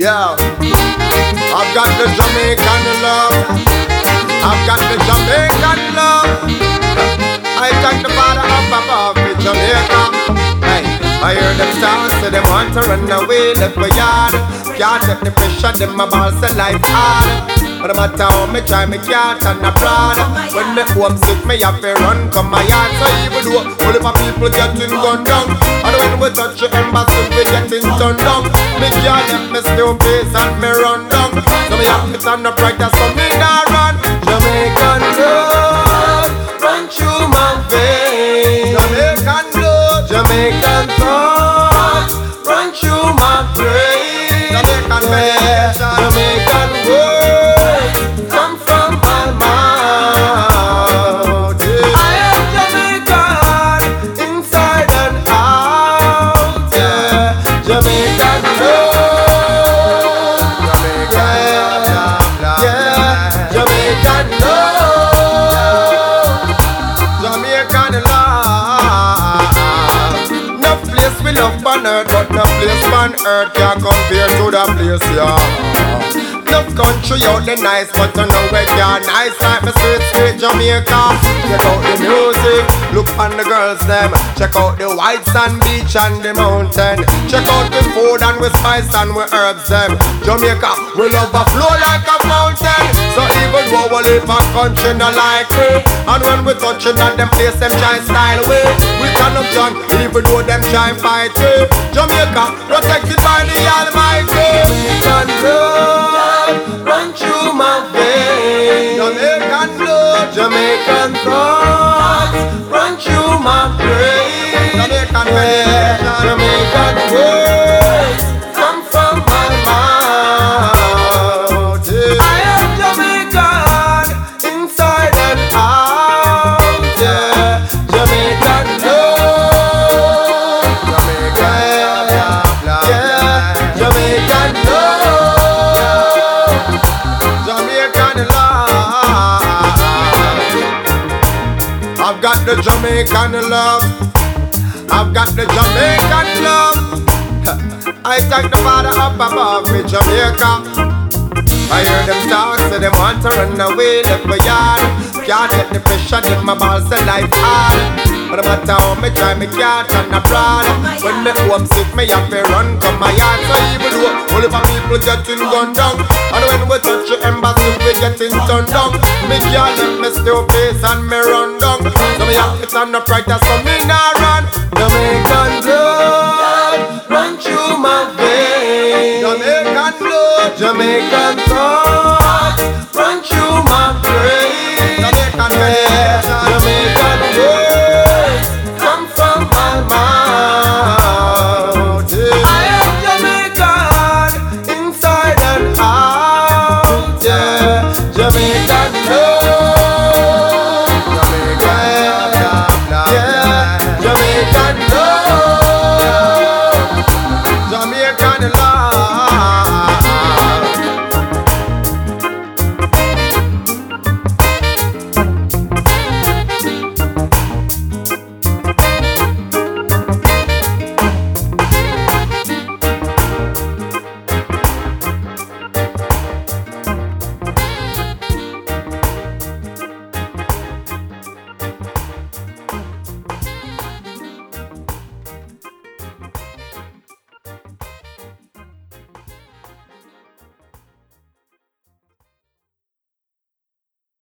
Yeah, I've got the Jamaican love. I've got the Jamaican love. I thank the father up above in Jamaica. Hey, I hear them talk, so them want to run away, left my yard. Can't take the pressure, them my balls, say life hard. But no matter how me try, me can't turn abroad. When me homesick, me have to run come my yard. So even though all of my people getting gunned down, and when we touch the embassy, we getting turned down. Me can't let me still face and me run down. So me have to stand up right, that's so me not run. Jamaican blood run through my veins. Jamaican blood, Jamaican thoughts run through my brain. Jamaican meditation, Jamaican love. No place we love on earth, but no place on earth can compare to the place, yeah. Enough country out the nice, but I know you're nice like my sweet, sweet Jamaica. Check out the music, look on the girls them. Check out the white sand beach and the mountain. Check out the food and we spice and we herbs them. Jamaica, we love a flow like a fountain. Though we live a country not like me, and when we touching on them place them try style way, we turn up John, even though them try fight me. Jamaica, protected by the Almighty. Jamaican blood run through my veins. Jamaican blood, Jamaican thoughts run through my brain. Jamaican meditation, Jamaican words the Jamaican love. I've got the Jamaican love. I thank the Father up above me, Jamaica. I hear them talk, say them want to run away, left my yard. Can't take the pressure, them my balls, say life hard. But no matter how me try, me can't turn abroad. When me homesick, me have to run come my yard. So even though all of my people getting gunned down, and when we touch the embassy, we getting turned down. Me can't let me still face and me run down. So me have to stand up right, that's so me not run. Jamaican blood run through my veins. Jamaican blood, Jamaican Jamaican love,